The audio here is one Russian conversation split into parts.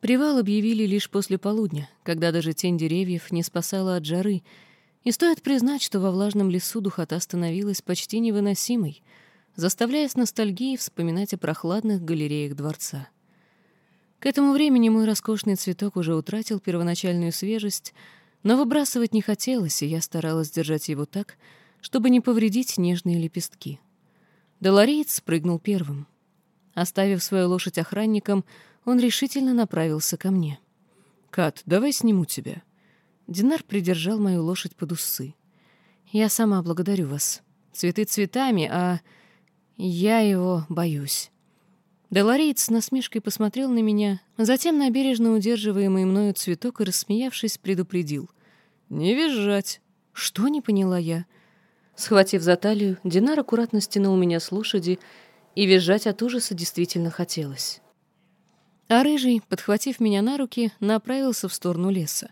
Привал объявили лишь после полудня, когда даже тень деревьев не спасала от жары, и стоит признать, что во влажном лесу духота становилась почти невыносимой, заставляя с ностальгией вспоминать о прохладных галереях дворца. К этому времени мой роскошный цветок уже утратил первоначальную свежесть, но выбрасывать не хотелось, и я старалась держать его так, чтобы не повредить нежные лепестки. Долореец спрыгнул первым. Оставив свою лошадь охранникам, он решительно направился ко мне. «Кат, давай сниму тебя». Динар придержал мою лошадь под усы. «Я сама благодарю вас. Цветы цветами, а я его боюсь». Делариец с насмешкой посмотрел на меня, затем на бережно удерживаемый мною цветок и, рассмеявшись, предупредил. «Не визжать!» «Что?» — не поняла я. Схватив за талию, Динар аккуратно стянул меня с лошади, и визжать от ужаса действительно хотелось. А рыжий, подхватив меня на руки, направился в сторону леса.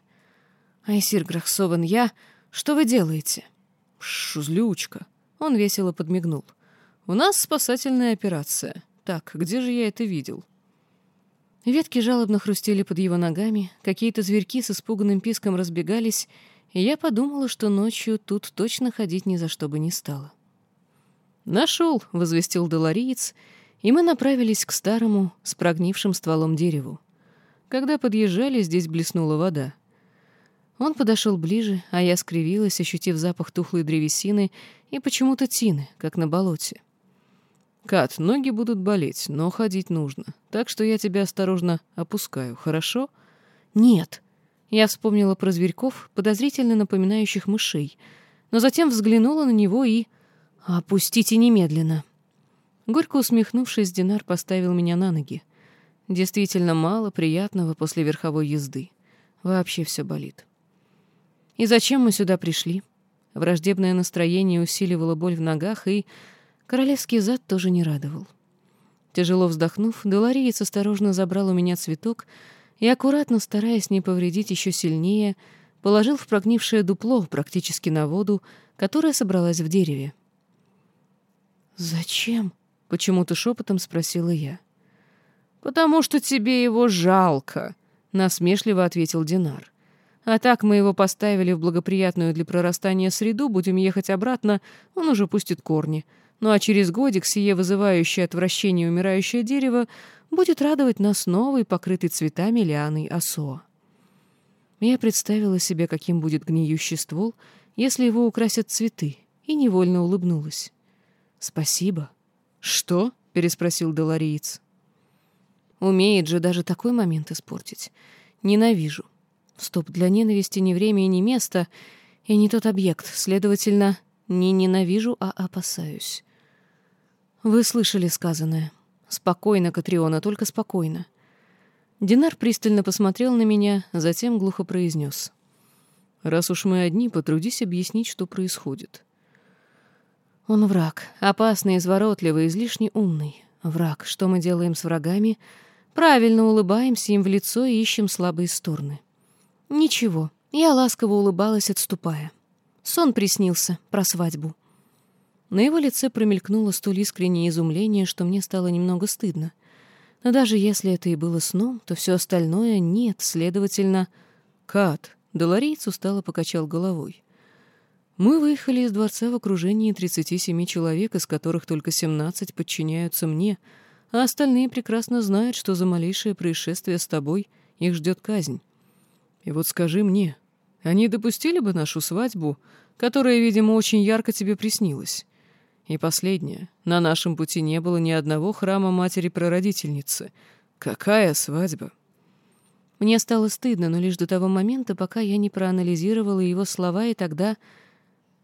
«Айсир Грахсован, я... Что вы делаете?» «Шузлючка!» Он весело подмигнул. «У нас спасательная операция. Так, где же я это видел?» Ветки жалобно хрустели под его ногами, какие-то зверьки с испуганным писком разбегались, и я подумала, что ночью тут точно ходить ни за что бы не стало. «Нашел!» — возвестил Долориец, и мы направились к старому, с прогнившим стволом дереву. Когда подъезжали, здесь блеснула вода. Он подошел ближе, а я скривилась, ощутив запах тухлой древесины и почему-то тины, как на болоте. «Кат, ноги будут болеть, но ходить нужно, так что я тебя осторожно опускаю, хорошо?» «Нет». Я вспомнила про зверьков, подозрительно напоминающих мышей, но затем взглянула на него и... «Опустите немедленно». Горько усмехнувшись, Динар поставил меня на ноги. Действительно мало приятного после верховой езды. Вообще все болит. И зачем мы сюда пришли? Враждебное настроение усиливало боль в ногах, и королевский зад тоже не радовал. Тяжело вздохнув, Делариец осторожно забрал у меня цветок и, аккуратно стараясь не повредить еще сильнее, положил в прогнившее дупло практически на воду, которая собралась в дереве. «Зачем?» — почему-то шепотом спросила я. «Потому что тебе его жалко», — насмешливо ответил Динар. «А так мы его поставили в благоприятную для прорастания среду, будем ехать обратно, он уже пустит корни. Ну а через годик сие вызывающее отвращение умирающее дерево будет радовать нас новой, покрытой цветами лианой осо». Я представила себе, каким будет гниющий ствол, если его украсят цветы, и невольно улыбнулась. «Спасибо». «Что?» — переспросил Долориец. «Умеет же даже такой момент испортить. Ненавижу. Стоп, для ненависти ни время и ни место, и не тот объект. Следовательно, не ненавижу, а опасаюсь». «Вы слышали сказанное. Спокойно, Катриона, только спокойно». Динар пристально посмотрел на меня, затем глухо произнес. «Раз уж мы одни, потрудись объяснить, что происходит». Он враг, опасный, изворотливый, излишне умный. Враг. Что мы делаем с врагами? Правильно улыбаемся им в лицо и ищем слабые стороны. Ничего, я ласково улыбалась, отступая. Сон приснился про свадьбу. На его лице промелькнуло столь искреннее изумление, что мне стало немного стыдно. Но даже если это и было сном, то все остальное нет, следовательно... «Кат!» — Долорийц устало покачал головой. Мы выехали из дворца в окружении 37 человек, из которых только 17 подчиняются мне, а остальные прекрасно знают, что за малейшее происшествие с тобой их ждет казнь. И вот скажи мне, они допустили бы нашу свадьбу, которая, видимо, очень ярко тебе приснилась? И последнее. На нашем пути не было ни одного храма матери-прародительницы. Какая свадьба? Мне стало стыдно, но лишь до того момента, пока я не проанализировала его слова, и тогда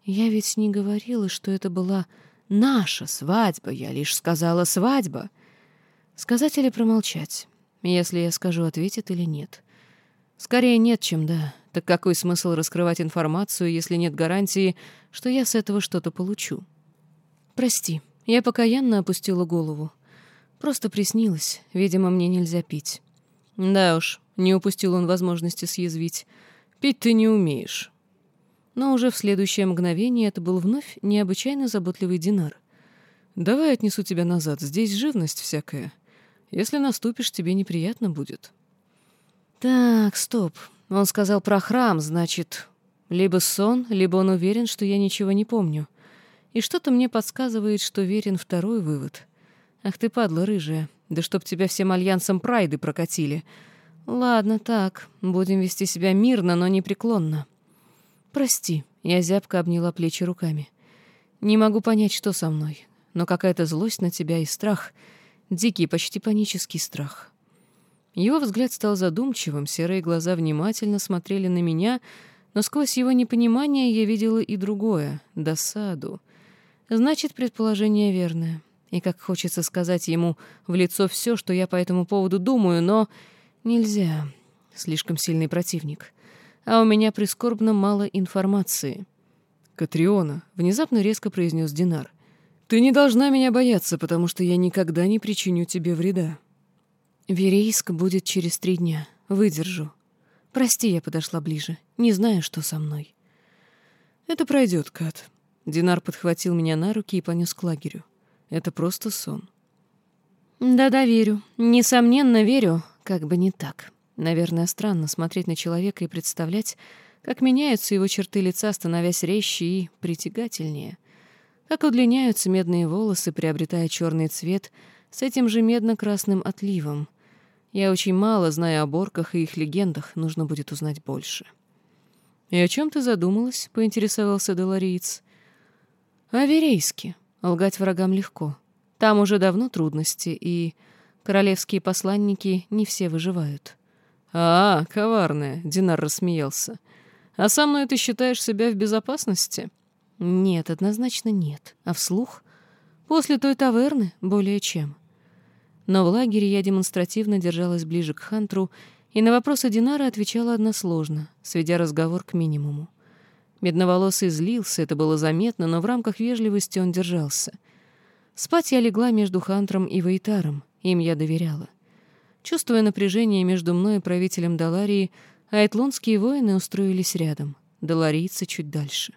я ведь не говорила, что это была наша свадьба, я лишь сказала «свадьба». Сказать или промолчать? Если я скажу, ответит или нет. Скорее нет, чем да. Так какой смысл раскрывать информацию, если нет гарантии, что я с этого что-то получу? Прости, я покаянно опустила голову. Просто приснилось. Видимо, мне нельзя пить. Да уж, не упустил он возможности съязвить. Пить ты не умеешь. Но уже в следующее мгновение это был вновь необычайно заботливый Динар. «Давай отнесу тебя назад, здесь живность всякая. Если наступишь, тебе неприятно будет». Так, стоп. Он сказал про храм, значит, либо сон, либо он уверен, что я ничего не помню. И что-то мне подсказывает, что верен второй вывод. Ах ты, падла рыжая, да чтоб тебя всем альянсом прайды прокатили. Ладно, так, будем вести себя мирно, но непреклонно. Прости, я зябко обняла плечи руками. Не могу понять, что со мной, но какая-то злость на тебя и страх, дикий, почти панический страх. Его взгляд стал задумчивым, серые глаза внимательно смотрели на меня, но сквозь его непонимание я видела и другое — досаду. Значит, предположение верное. И как хочется сказать ему в лицо все, что я по этому поводу думаю, но нельзя. Слишком сильный противник. А у меня прискорбно мало информации. «Катриона», — внезапно резко произнес Динар, — «ты не должна меня бояться, потому что я никогда не причиню тебе вреда». Верейск будет через три дня. Выдержу. Прости, я подошла ближе. Не знаю, что со мной. Это пройдет, Кат. Динар подхватил меня на руки и понес к лагерю. Это просто сон. Да-да, верю. Несомненно, верю. Как бы не так. Наверное, странно смотреть на человека и представлять, как меняются его черты лица, становясь резче и притягательнее. Как удлиняются медные волосы, приобретая черный цвет — с этим же медно-красным отливом. Я очень мало знаю о борках и их легендах, нужно будет узнать больше. «И о чем ты задумалась?» — поинтересовался Делариец. «О Верейске. Лгать врагам легко. Там уже давно трудности, и королевские посланники не все выживают». «А, коварная!» — Динар рассмеялся. «А со мной ты считаешь себя в безопасности?» «Нет, однозначно нет. А вслух? После той таверны более чем. Но в лагере я демонстративно держалась ближе к Хантру и на вопросы Динара отвечала односложно, сведя разговор к минимуму. Медноволосый злился, это было заметно, но в рамках вежливости он держался. Спать я легла между Хантром и Вейтаром, им я доверяла. Чувствуя напряжение между мной и правителем Даларии, айтлонские воины устроились рядом, даларийцы чуть дальше.